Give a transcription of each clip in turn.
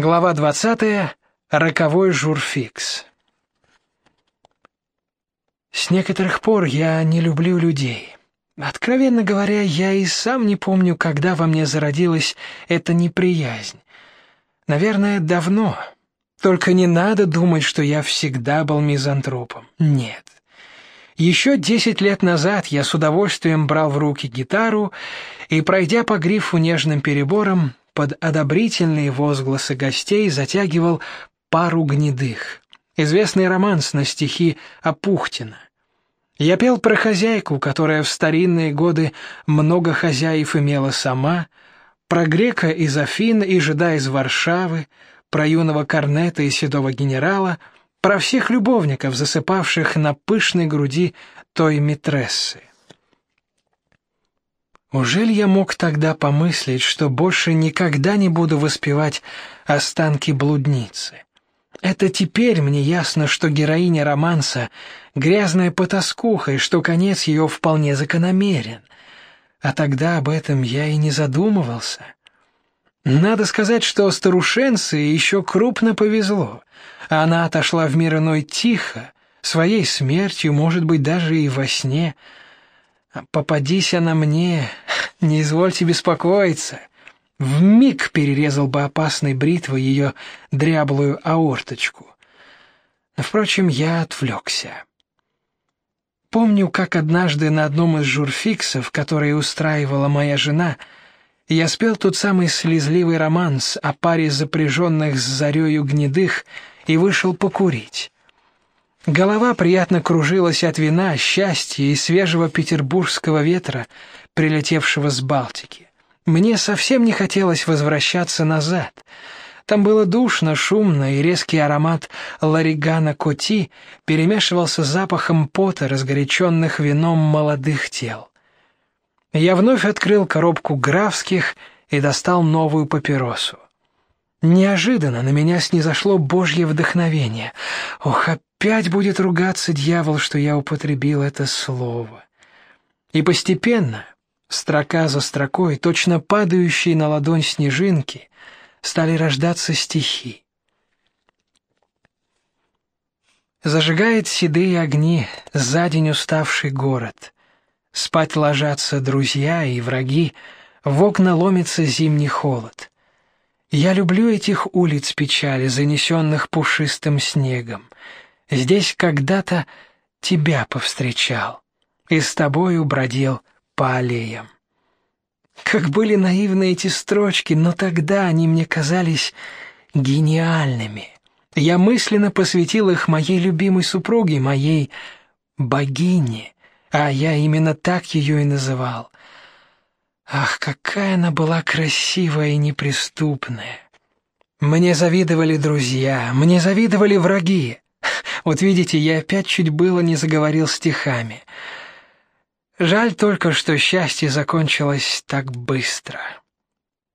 Глава 20. Роковой журфикс. С некоторых пор я не люблю людей. Откровенно говоря, я и сам не помню, когда во мне зародилась эта неприязнь. Наверное, давно. Только не надо думать, что я всегда был мизантропом. Нет. Еще десять лет назад я с удовольствием брал в руки гитару и, пройдя по грифу нежным перебором, под одобрительные возгласы гостей затягивал пару гнедых. Известный романс на стихи Апухтина. Я пел про хозяйку, которая в старинные годы много хозяев имела сама, про грека из Афин и жида из Варшавы, про юного корнета и седого генерала, про всех любовников, засыпавших на пышной груди той митрессы. Ужель я мог тогда помыслить, что больше никогда не буду воспевать останки блудницы? Это теперь мне ясно, что героиня романса грязная потаскуха и что конец ее вполне закономерен. А тогда об этом я и не задумывался. Надо сказать, что старушенце еще крупно повезло. Она отошла в мир иной тихо, своей смертью, может быть, даже и во сне. Попадись она мне, не извольте беспокоиться. В миг перерезал бы опасной бритвой ее дряблую аорточку. Впрочем, я отвлекся. Помню, как однажды на одном из журфиксов, которые устраивала моя жена, я спел тот самый слезливый романс о паре запряженных с зарею гнедых и вышел покурить. Голова приятно кружилась от вина, счастья и свежего петербургского ветра, прилетевшего с Балтики. Мне совсем не хотелось возвращаться назад. Там было душно, шумно, и резкий аромат ларигана коти перемешивался с запахом пота, разгоряченных вином молодых тел. Я вновь открыл коробку графских и достал новую папиросу. Неожиданно на меня снизошло божье вдохновение. Ох, опять будет ругаться дьявол, что я употребил это слово. И постепенно, строка за строкой, точно падающие на ладонь снежинки, стали рождаться стихи. Зажигает седые огни за день уставший город. Спать ложатся друзья и враги, в окна ломится зимний холод. Я люблю этих улиц печали, занесенных пушистым снегом. Здесь когда-то тебя повстречал и с тобою бродил по аллеям. Как были наивны эти строчки, но тогда они мне казались гениальными. Я мысленно посвятил их моей любимой супруге, моей богине, а я именно так ее и называл. Ах, какая она была красивая и неприступная. Мне завидовали друзья, мне завидовали враги. Вот видите, я опять чуть было не заговорил стихами. Жаль только, что счастье закончилось так быстро.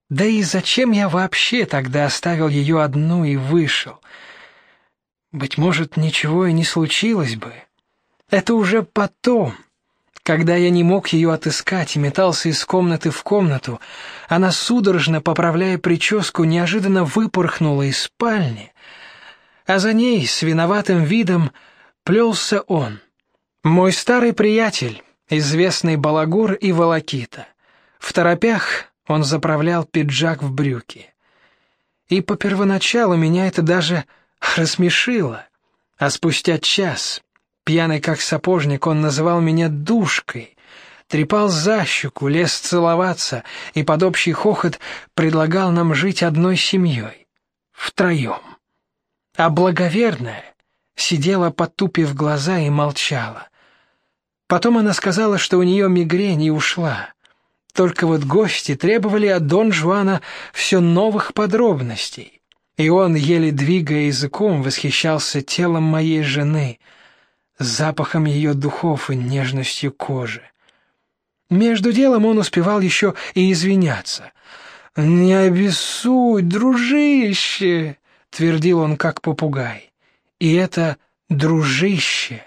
Да и зачем я вообще тогда оставил ее одну и вышел? Быть может, ничего и не случилось бы. Это уже потом. Когда я не мог ее отыскать и метался из комнаты в комнату, она судорожно поправляя прическу неожиданно выпорхнула из спальни, а за ней с виноватым видом плелся он, мой старый приятель, известный балагур и волокита. В торопях он заправлял пиджак в брюки. И по первоначалу меня это даже рассмешило, а спустя час Пьяный как сапожник, он называл меня душкой, трепал за щеку, лез целоваться и под общий хохот предлагал нам жить одной семьей, втроем. А благоверная сидела потупив глаза и молчала. Потом она сказала, что у нее мигрень и ушла. Только вот гости требовали от Дон Жуана все новых подробностей, и он, еле двигая языком, восхищался телом моей жены — запахом ее духов и нежностью кожи. Между делом он успевал еще и извиняться. «Не обессудь, дружище!» — твердил он как попугай. И это «дружище»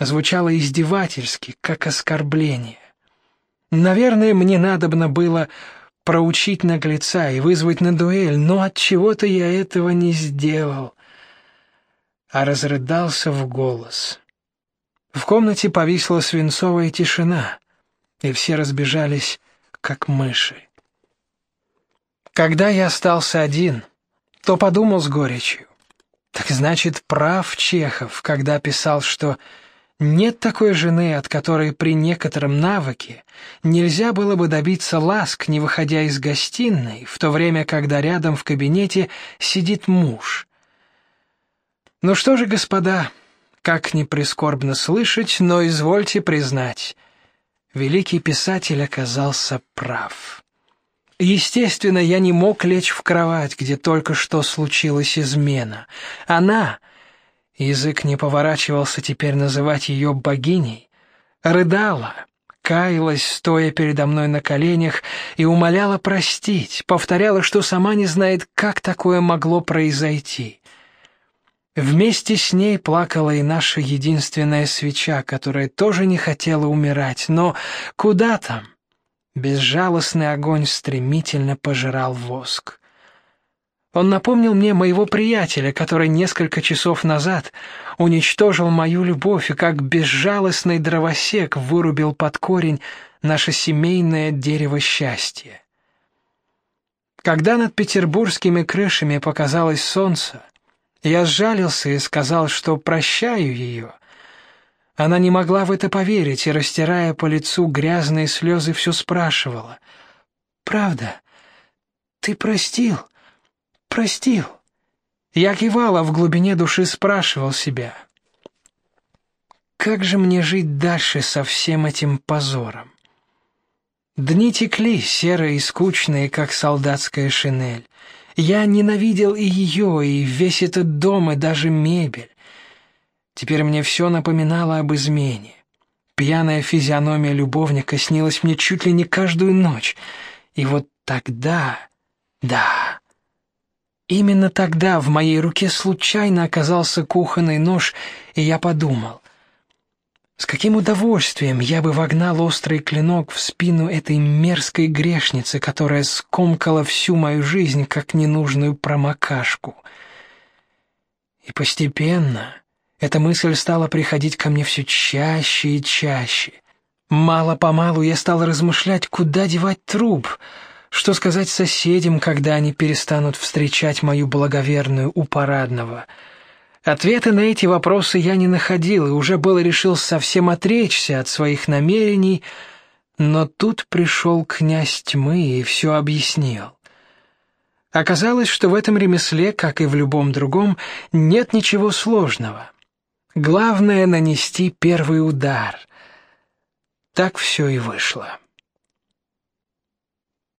звучало издевательски, как оскорбление. Наверное, мне надобно было проучить наглеца и вызвать на дуэль, но от чего-то я этого не сделал, а разрыдался в голос. В комнате повисла свинцовая тишина, и все разбежались как мыши. Когда я остался один, то подумал с горечью: так значит, прав Чехов, когда писал, что нет такой жены, от которой при некотором навыке нельзя было бы добиться ласк, не выходя из гостиной, в то время, когда рядом в кабинете сидит муж. Ну что же, господа, как ни прискорбно слышать, но извольте признать, великий писатель оказался прав. Естественно, я не мог лечь в кровать, где только что случилась измена. Она язык не поворачивался теперь называть ее богиней, рыдала, каялась, стоя передо мной на коленях, и умоляла простить, повторяла, что сама не знает, как такое могло произойти. Вместе с ней плакала и наша единственная свеча, которая тоже не хотела умирать, но куда там? Безжалостный огонь стремительно пожирал воск. Он напомнил мне моего приятеля, который несколько часов назад уничтожил мою любовь и как безжалостный дровосек вырубил под корень наше семейное дерево счастья. Когда над петербургскими крышами показалось солнце, я сжалился и сказал, что прощаю ее. Она не могла в это поверить и, растирая по лицу грязные слезы, все спрашивала. «Правда? Ты простил? Простил?» Я кивал, а в глубине души спрашивал себя. «Как же мне жить дальше со всем этим позором?» Дни текли, серые и скучные, как солдатская шинель. Я ненавидел и ее, и весь этот дом, и даже мебель. Теперь мне все напоминало об измене. Пьяная физиономия любовника снилась мне чуть ли не каждую ночь. И вот тогда, да, именно тогда в моей руке случайно оказался кухонный нож, и я подумал, с каким удовольствием я бы вогнал острый клинок в спину этой мерзкой грешницы, которая скомкала всю мою жизнь как ненужную промокашку. И постепенно эта мысль стала приходить ко мне все чаще и чаще. Мало-помалу я стал размышлять, куда девать труп, что сказать соседям, когда они перестанут встречать мою благоверную у парадного — Ответы на эти вопросы я не находил и уже было решил совсем отречься от своих намерений, но тут пришел князь тьмы и все объяснил. Оказалось, что в этом ремесле, как и в любом другом, нет ничего сложного. Главное нанести первый удар. Так все и вышло.